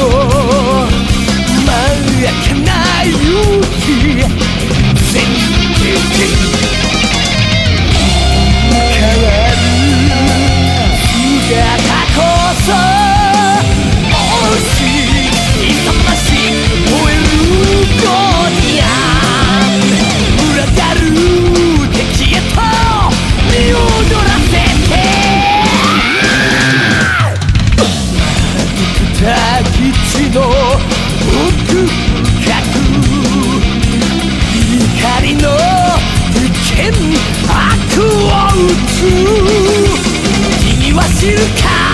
amor 地の奥深く怒りの利権悪を打つ。君は知るか。